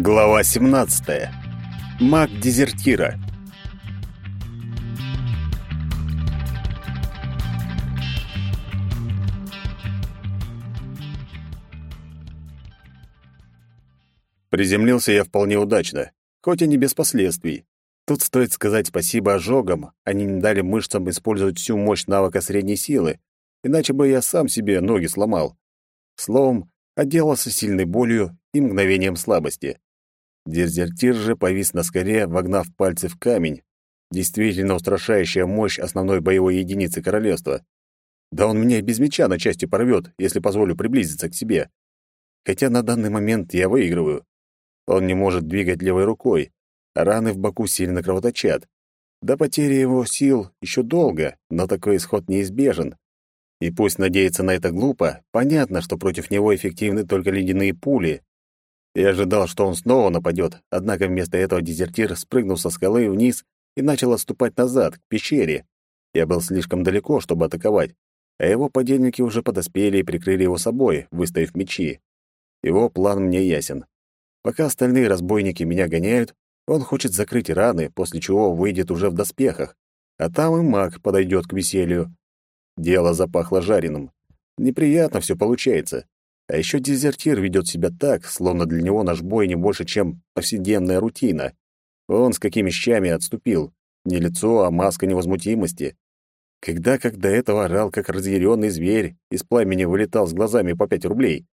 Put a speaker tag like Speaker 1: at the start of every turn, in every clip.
Speaker 1: Глава 17. Маг дезертира. Приземлился я вполне удачно, хоть и не без последствий. Тут стоит сказать спасибо ожогам, они не дали мышцам использовать всю мощь навыка средней силы, иначе бы я сам себе ноги сломал. Словом, отделался сильной болью и мгновением слабости. Дезертир же повис на скале, вогнав пальцы в камень. Действительно устрашающая мощь основной боевой единицы королевства. Да он меня без меча на части порвет, если позволю приблизиться к себе. Хотя на данный момент я выигрываю. Он не может двигать левой рукой, а раны в боку сильно кровоточат. До потери его сил еще долго, но такой исход неизбежен. И пусть надеяться на это глупо, понятно, что против него эффективны только ледяные пули. Я ожидал, что он снова нападет, однако вместо этого дезертир спрыгнул со скалы вниз и начал отступать назад, к пещере. Я был слишком далеко, чтобы атаковать, а его подельники уже подоспели и прикрыли его собой, выставив мечи. Его план мне ясен. Пока остальные разбойники меня гоняют, он хочет закрыть раны, после чего выйдет уже в доспехах, а там и маг подойдет к веселью. Дело запахло жареным. Неприятно все получается. А еще дезертир ведет себя так, словно для него наш бой не больше, чем повседневная рутина. Он с какими щами отступил. Не лицо, а маска невозмутимости. Когда как до этого орал, как разъяренный зверь, из пламени вылетал с глазами по пять рублей.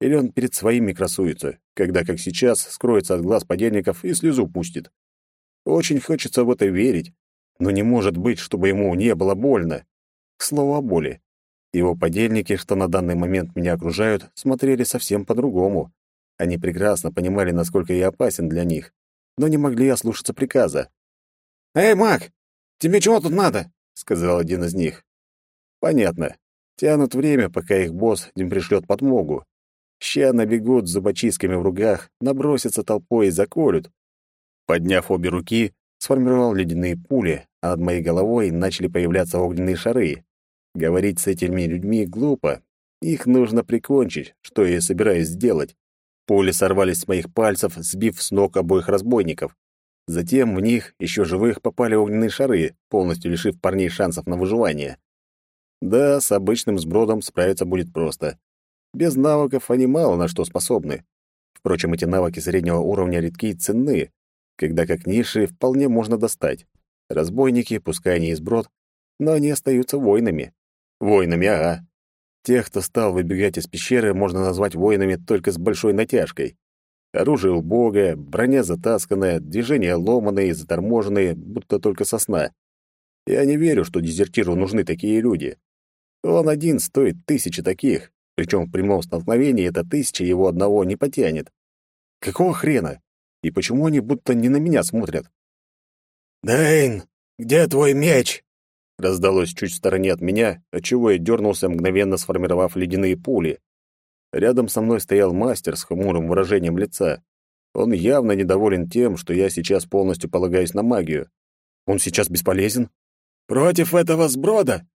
Speaker 1: Или он перед своими красуется, когда, как сейчас, скроется от глаз подельников и слезу пустит. Очень хочется в это верить, но не может быть, чтобы ему не было больно. К слову о боли. Его подельники, что на данный момент меня окружают, смотрели совсем по-другому. Они прекрасно понимали, насколько я опасен для них, но не могли ослушаться приказа. «Эй, маг, тебе чего тут надо?» — сказал один из них. «Понятно. Тянут время, пока их босс не пришлет подмогу. Ща набегут с зубочистками в руках, набросятся толпой и заколют. Подняв обе руки, сформировал ледяные пули, а над моей головой начали появляться огненные шары. Говорить с этими людьми глупо. Их нужно прикончить, что я собираюсь сделать. Пули сорвались с моих пальцев, сбив с ног обоих разбойников. Затем в них, еще живых, попали огненные шары, полностью лишив парней шансов на выживание. Да, с обычным сбродом справиться будет просто. Без навыков они мало на что способны. Впрочем, эти навыки среднего уровня редки и ценны, когда как ниши вполне можно достать. Разбойники, пускай они и сброд, но они остаются воинами. Воинами, ага. Тех, кто стал выбегать из пещеры, можно назвать воинами только с большой натяжкой. Оружие убогое, броня затасканная, движения ломаные, заторможенные, будто только сосна. Я не верю, что дезертиру нужны такие люди. Он один стоит тысячи таких, причем в прямом столкновении эта тысяча его одного не потянет. Какого хрена? И почему они будто не на меня смотрят?
Speaker 2: «Дэйн, где твой меч?»
Speaker 1: Раздалось чуть в стороне от меня, отчего я дернулся, мгновенно сформировав ледяные пули. Рядом со мной стоял мастер с хмурым выражением лица. Он явно недоволен тем, что я сейчас полностью полагаюсь на магию. Он сейчас бесполезен?
Speaker 2: Против этого сброда?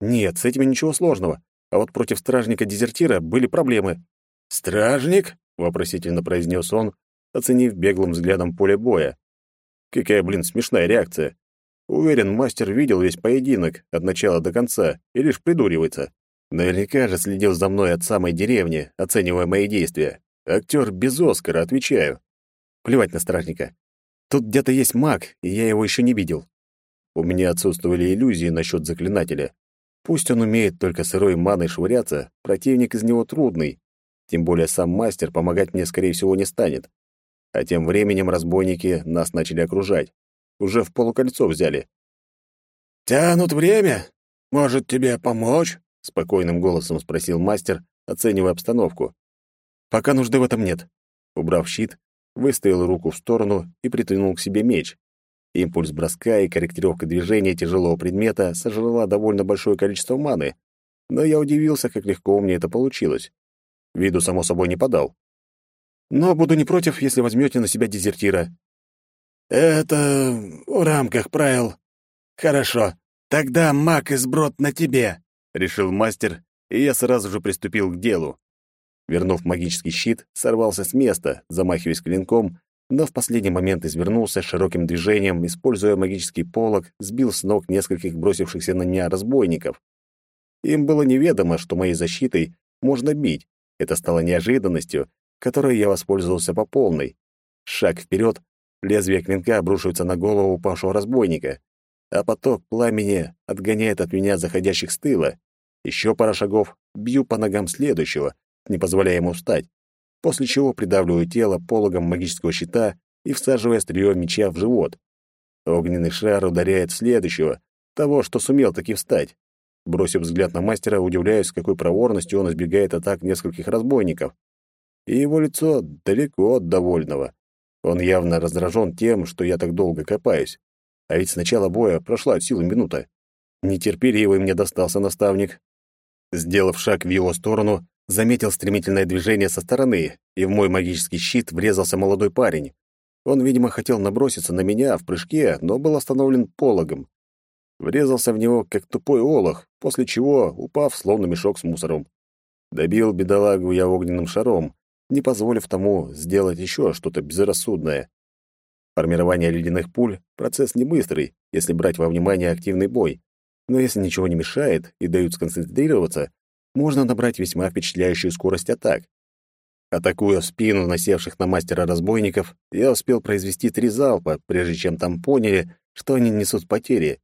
Speaker 1: Нет, с этим ничего сложного. А вот против стражника-дезертира были проблемы.
Speaker 2: «Стражник?»
Speaker 1: — вопросительно произнес он, оценив беглым взглядом поле боя. Какая, блин, смешная реакция. Уверен, мастер видел весь поединок от начала до конца и лишь придуривается. Наверняка же следил за мной от самой деревни, оценивая мои действия. Актер без Оскара, отвечаю. Плевать на стражника. Тут где-то есть маг, и я его еще не видел. У меня отсутствовали иллюзии насчет заклинателя. Пусть он умеет только сырой маной швыряться, противник из него трудный. Тем более сам мастер помогать мне, скорее всего, не станет. А тем временем разбойники нас начали окружать. Уже в полукольцо взяли.
Speaker 2: «Тянут время? Может, тебе помочь?»
Speaker 1: — спокойным голосом спросил мастер, оценивая обстановку. «Пока нужды в этом нет». Убрав щит, выставил руку в сторону и притянул к себе меч. Импульс броска и корректировка движения тяжелого предмета сожрала довольно большое количество маны, но я удивился, как легко меня это получилось. Виду, само собой, не подал. Но буду не против, если возьмете на себя дезертира.
Speaker 2: Это в рамках правил. Хорошо. Тогда маг и сброд на тебе,
Speaker 1: решил мастер, и я сразу же приступил к делу. Вернув магический щит, сорвался с места, замахиваясь клинком, но в последний момент извернулся широким движением, используя магический полог, сбил с ног нескольких бросившихся на меня разбойников. Им было неведомо, что моей защитой можно бить. Это стало неожиданностью, которой я воспользовался по полной. Шаг вперед, лезвие клинка обрушивается на голову упавшего разбойника, а поток пламени отгоняет от меня заходящих с тыла. Еще пара шагов, бью по ногам следующего, не позволяя ему встать, после чего придавливаю тело пологом магического щита и всаживая острие меча в живот. Огненный шар ударяет следующего, того, что сумел таки встать. Бросив взгляд на мастера, удивляюсь, с какой проворностью он избегает атак нескольких разбойников. И его лицо далеко от довольного. Он явно раздражен тем, что я так долго копаюсь. А ведь с начала боя прошла от силы минута. Нетерпеливый мне достался наставник. Сделав шаг в его сторону, заметил стремительное движение со стороны, и в мой магический щит врезался молодой парень. Он, видимо, хотел наброситься на меня в прыжке, но был остановлен пологом. Врезался в него, как тупой олох, после чего, упав, словно мешок с мусором. Добил бедолагу я огненным шаром, не позволив тому сделать еще что-то безрассудное. Формирование ледяных пуль — процесс не быстрый, если брать во внимание активный бой. Но если ничего не мешает и дают сконцентрироваться, можно набрать весьма впечатляющую скорость атак. Атакуя в спину насевших на мастера разбойников, я успел произвести три залпа, прежде чем там поняли, что они несут потери.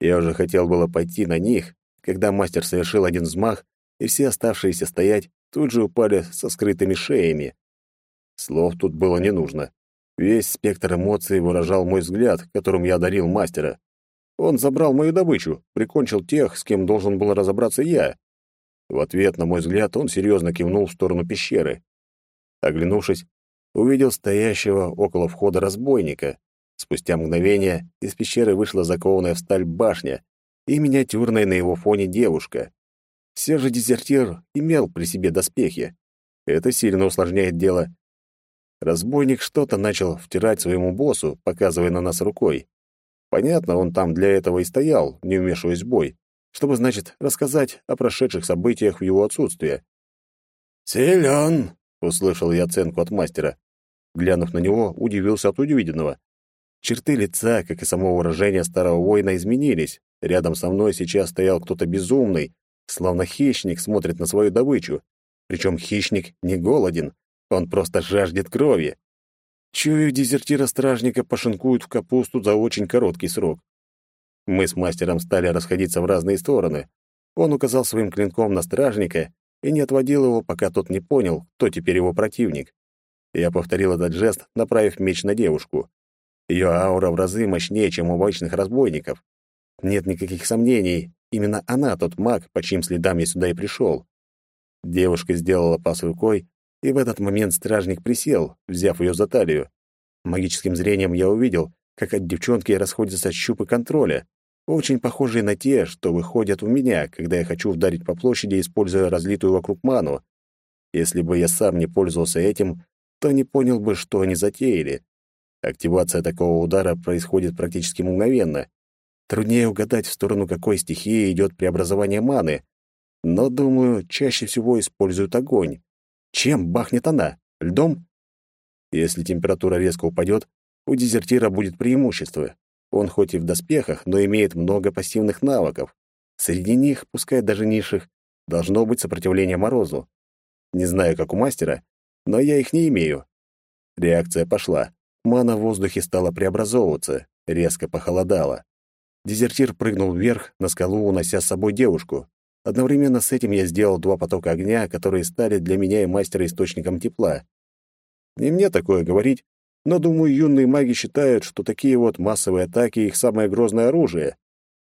Speaker 1: Я уже хотел было пойти на них, когда мастер совершил один взмах, и все оставшиеся стоять тут же упали со скрытыми шеями. Слов тут было не нужно. Весь спектр эмоций выражал мой взгляд, которым я одарил мастера. Он забрал мою добычу, прикончил тех, с кем должен был разобраться я. В ответ на мой взгляд он серьезно кивнул в сторону пещеры. Оглянувшись, увидел стоящего около входа разбойника. Спустя мгновение из пещеры вышла закованная в сталь башня и миниатюрная на его фоне девушка. Все же дезертир имел при себе доспехи. Это сильно усложняет дело. Разбойник что-то начал втирать своему боссу, показывая на нас рукой. Понятно, он там для этого и стоял, не вмешиваясь в бой чтобы, значит, рассказать о прошедших событиях в его отсутствие.
Speaker 2: «Силен!»
Speaker 1: — услышал я оценку от мастера. Глянув на него, удивился от увиденного. Черты лица, как и само выражение старого воина, изменились. Рядом со мной сейчас стоял кто-то безумный, словно хищник смотрит на свою добычу. Причем хищник не голоден, он просто жаждет крови. Чую, дезертира-стражника пошинкуют в капусту за очень короткий срок. Мы с мастером стали расходиться в разные стороны. Он указал своим клинком на стражника и не отводил его, пока тот не понял, кто теперь его противник. Я повторил этот жест, направив меч на девушку. Ее аура в разы мощнее, чем у обычных разбойников. Нет никаких сомнений, именно она тот маг, по чьим следам я сюда и пришел. Девушка сделала пас рукой, и в этот момент стражник присел, взяв ее за талию. Магическим зрением я увидел, как от девчонки расходятся щупы контроля очень похожие на те, что выходят у меня, когда я хочу ударить по площади, используя разлитую вокруг ману. Если бы я сам не пользовался этим, то не понял бы, что они затеяли. Активация такого удара происходит практически мгновенно. Труднее угадать, в сторону какой стихии идет преобразование маны. Но, думаю, чаще всего используют огонь. Чем бахнет она? Льдом? Если температура резко упадет, у дезертира будет преимущество. Он хоть и в доспехах, но имеет много пассивных навыков. Среди них, пускай даже низших, должно быть сопротивление морозу. Не знаю, как у мастера, но я их не имею. Реакция пошла. Мана в воздухе стала преобразовываться, резко похолодало. Дезертир прыгнул вверх, на скалу, унося с собой девушку. Одновременно с этим я сделал два потока огня, которые стали для меня и мастера источником тепла. Не мне такое говорить, но, думаю, юные маги считают, что такие вот массовые атаки — их самое грозное оружие.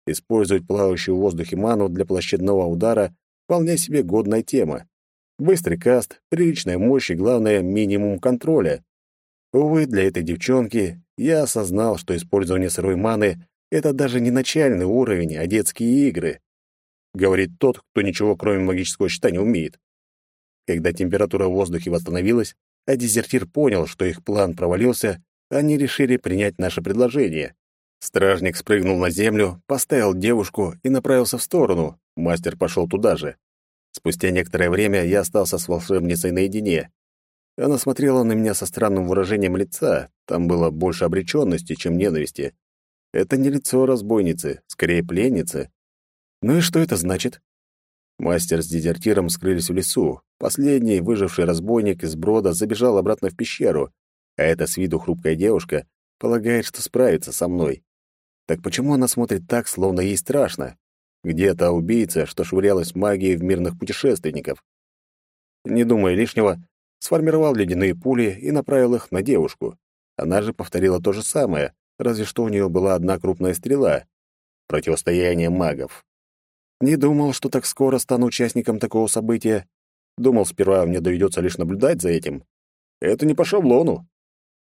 Speaker 1: Использовать плавающую в воздухе ману для площадного удара — вполне себе годная тема. Быстрый каст, приличная мощь и, главное, минимум контроля. Увы, для этой девчонки я осознал, что использование сырой маны — это даже не начальный уровень, а детские игры. Говорит тот, кто ничего кроме магического щита не умеет. Когда температура в воздухе восстановилась, а дезертир понял, что их план провалился, они решили принять наше предложение. Стражник спрыгнул на землю, поставил девушку и направился в сторону. Мастер пошел туда же. Спустя некоторое время я остался с волшебницей наедине. Она смотрела на меня со странным выражением лица, там было больше обречённости, чем ненависти. Это не лицо разбойницы, скорее пленницы. Ну и что это значит? Мастер с дезертиром скрылись в лесу. Последний, выживший разбойник из брода, забежал обратно в пещеру, а эта с виду хрупкая девушка полагает, что справится со мной. Так почему она смотрит так, словно ей страшно? Где та убийца, что швырялась магией в мирных путешественников? Не думая лишнего, сформировал ледяные пули и направил их на девушку. Она же повторила то же самое, разве что у нее была одна крупная стрела. Противостояние магов. Не думал, что так скоро стану участником такого события. Думал, сперва мне доведется лишь наблюдать за этим. Это не по шаблону.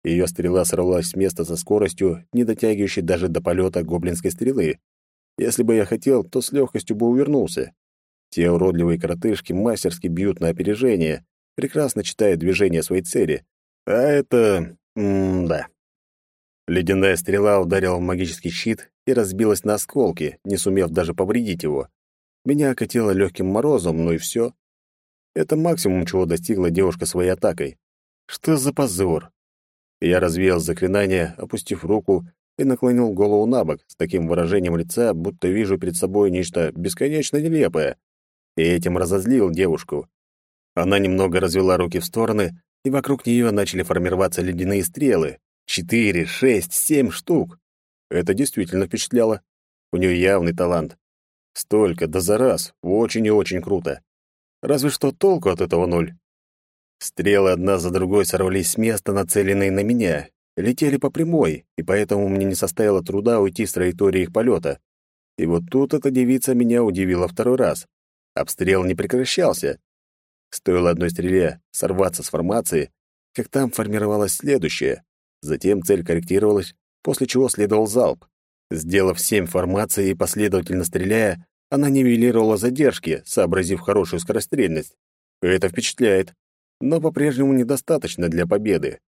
Speaker 1: Ее стрела сорвалась с места со скоростью, не дотягивающей даже до полета гоблинской стрелы. Если бы я хотел, то с легкостью бы увернулся. Те уродливые коротышки мастерски бьют на опережение, прекрасно читая движения своей цели. А это... М-да. Ледяная стрела ударила в магический щит и разбилась на осколки, не сумев даже повредить его. Меня окатило легким морозом, ну и все. Это максимум, чего достигла девушка своей атакой. Что за позор? Я развеял заклинание, опустив руку и наклонил голову на бок с таким выражением лица, будто вижу перед собой нечто бесконечно нелепое. И этим разозлил девушку. Она немного развела руки в стороны, и вокруг нее начали формироваться ледяные стрелы. Четыре, шесть, семь штук. Это действительно впечатляло. У нее явный талант. Столько, да за раз. Очень и очень круто. Разве что толку от этого ноль. Стрелы одна за другой сорвались с места, нацеленные на меня. Летели по прямой, и поэтому мне не составило труда уйти с траектории их полета. И вот тут эта девица меня удивила второй раз. Обстрел не прекращался. Стоило одной стреле сорваться с формации, как там формировалась следующая. Затем цель корректировалась, после чего следовал залп. Сделав семь формаций и последовательно стреляя, она нивелировала задержки, сообразив хорошую скорострельность. Это впечатляет но по-прежнему недостаточно для победы.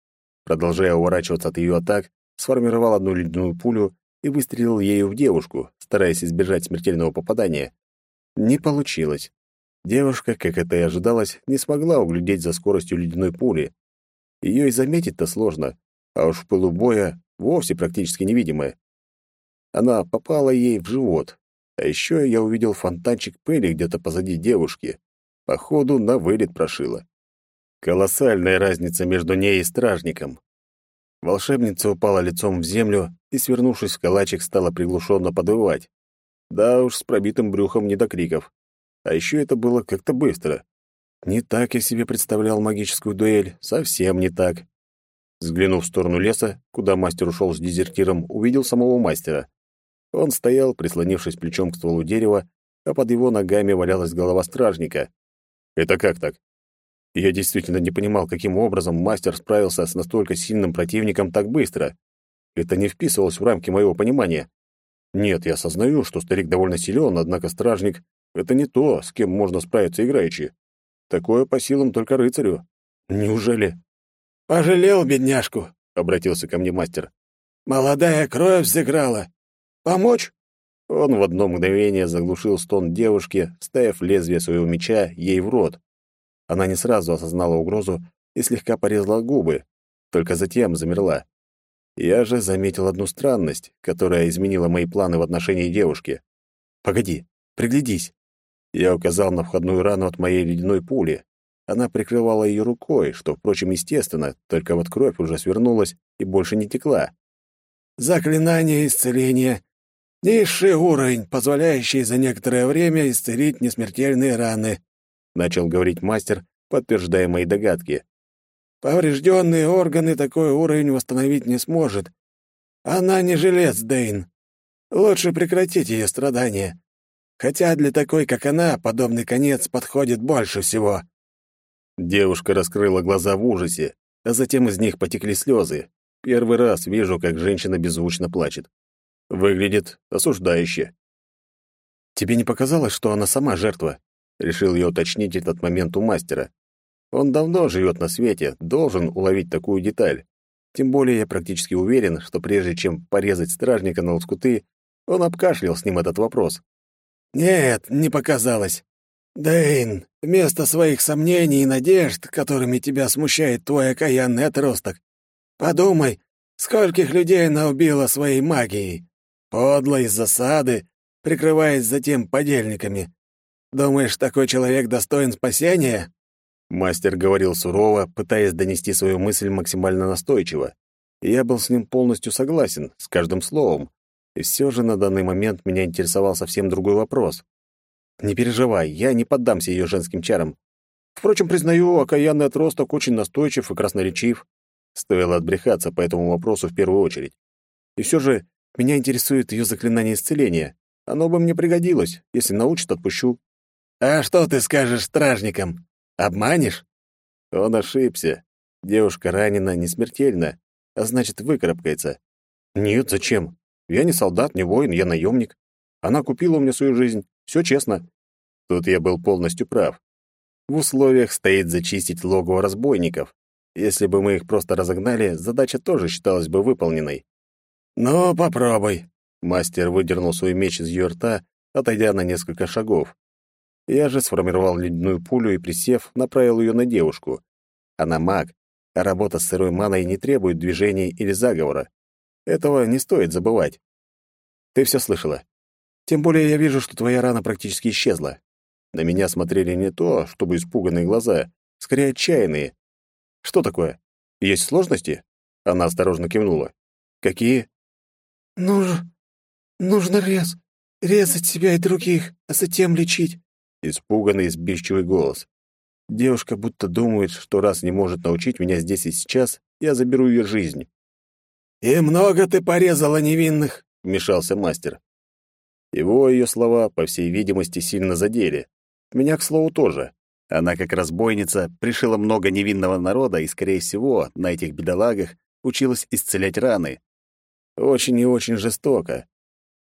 Speaker 1: Продолжая уворачиваться от ее атак, сформировал одну ледяную пулю и выстрелил ею в девушку, стараясь избежать смертельного попадания. Не получилось. Девушка, как это и ожидалось, не смогла углядеть за скоростью ледяной пули. Ее и заметить-то сложно, а уж в пылу боя вовсе практически невидимая. Она попала ей в живот. А еще я увидел фонтанчик пыли где-то позади девушки. Походу, на вылет прошила. Колоссальная разница между ней и стражником. Волшебница упала лицом в землю и, свернувшись в калачик, стала приглушенно подвывать. Да уж, с пробитым брюхом не до криков. А еще это было как-то быстро. Не так я себе представлял магическую дуэль, совсем не так. Взглянув в сторону леса, куда мастер ушел с дезертиром, увидел самого мастера. Он стоял, прислонившись плечом к стволу дерева, а под его ногами валялась голова стражника. Это как так? Я действительно не понимал, каким образом мастер справился с настолько сильным противником так быстро. Это не вписывалось в рамки моего понимания. Нет, я осознаю, что старик довольно силен, однако стражник — это не то, с кем можно справиться играючи. Такое по силам только рыцарю. Неужели?
Speaker 2: «Пожалел бедняжку», — обратился ко мне мастер. «Молодая кровь взыграла. Помочь?»
Speaker 1: Он в одно мгновение заглушил стон девушки, ставив лезвие своего меча ей в рот. Она не сразу осознала угрозу и слегка порезала губы, только затем замерла. Я же заметил одну странность, которая изменила мои планы в отношении девушки. «Погоди, приглядись!» Я указал на входную рану от моей ледяной пули. Она прикрывала ее рукой, что, впрочем, естественно, только вот кровь уже свернулась и больше не текла.
Speaker 2: «Заклинание исцеления. Низший уровень, позволяющий за некоторое время исцелить несмертельные раны», — начал говорить мастер, подтверждая мои догадки. «Поврежденные органы такой уровень восстановить не сможет. Она не жилец, Дейн. Лучше прекратить ее страдания. Хотя для такой, как она, подобный конец подходит больше всего».
Speaker 1: Девушка раскрыла глаза в ужасе, а затем из них потекли слезы. Первый раз вижу, как женщина беззвучно плачет. Выглядит осуждающе. «Тебе не показалось, что она сама жертва?» Решил я уточнить этот момент у мастера. Он давно живет на свете, должен уловить такую деталь. Тем более я практически уверен, что прежде чем порезать стражника на лоскуты, он обкашлял с ним этот вопрос.
Speaker 2: «Нет, не показалось. Дэйн, вместо своих сомнений и надежд, которыми тебя смущает твой окаянный отросток, подумай, скольких людей она убила своей магией, подло из засады, прикрываясь затем подельниками. Думаешь, такой человек достоин спасения?»
Speaker 1: Мастер говорил сурово, пытаясь донести свою мысль максимально настойчиво. Я был с ним полностью согласен, с каждым словом. И все же на данный момент меня интересовал совсем другой вопрос. «Не переживай, я не поддамся ее женским чарам. Впрочем, признаю, окаянный отросток очень настойчив и красноречив. Стоило отбрехаться по этому вопросу в первую очередь. И все же меня интересует ее заклинание исцеления. Оно бы мне пригодилось. Если научит, отпущу».
Speaker 2: «А что ты скажешь стражникам? Обманешь?»
Speaker 1: Он ошибся. Девушка ранена не смертельно, а значит, выкарабкается. «Нет, зачем? Я не солдат, не воин, я наемник. Она купила меня свою жизнь. Все честно». Тут я был полностью прав. В условиях стоит зачистить логово разбойников. Если бы мы их просто разогнали, задача тоже считалась бы выполненной.
Speaker 2: «Ну, попробуй».
Speaker 1: Мастер выдернул свой меч из ее рта, отойдя на несколько шагов. Я же сформировал ледяную пулю и, присев, направил ее на девушку. Она маг, а работа с сырой маной не требует движений или заговора. Этого не стоит забывать. Ты все слышала. Тем более я вижу, что твоя рана практически исчезла. На меня смотрели не то, чтобы испуганные глаза, скорее отчаянные. Что такое? Есть сложности? Она осторожно кивнула. Какие?
Speaker 2: Нужно... нужно рез... резать себя и других, а затем лечить.
Speaker 1: Испуганный, сбивчивый голос. Девушка будто думает, что раз не может научить меня здесь и сейчас, я заберу ее жизнь.
Speaker 2: «И много ты порезала невинных», — вмешался мастер.
Speaker 1: Его ее слова, по всей видимости, сильно задели. Меня, к слову, тоже. Она, как разбойница, пришила много невинного народа и, скорее всего, на этих бедолагах училась исцелять раны. Очень и очень жестоко.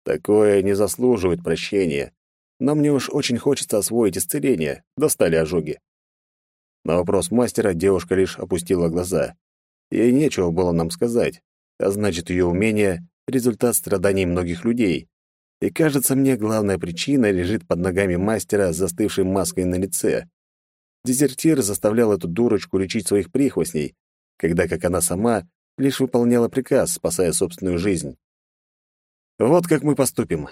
Speaker 1: Такое не заслуживает прощения. Но мне уж очень хочется освоить исцеление. Достали ожоги. На вопрос мастера девушка лишь опустила глаза. Ей нечего было нам сказать, а значит, ее умение — результат страданий многих людей. И кажется мне, главная причина лежит под ногами мастера с застывшей маской на лице. Дезертир заставлял эту дурочку лечить своих прихвостней, когда, как она сама, лишь выполняла приказ, спасая собственную жизнь. Вот как мы поступим.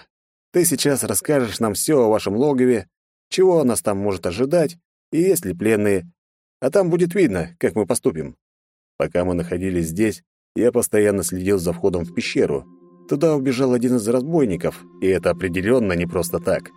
Speaker 1: Ты сейчас расскажешь нам все о вашем логове, чего нас там может ожидать, и есть ли пленные, а там будет видно, как мы поступим. Пока мы находились здесь, я постоянно следил за входом в пещеру. Туда убежал один из разбойников, и это определенно не просто так.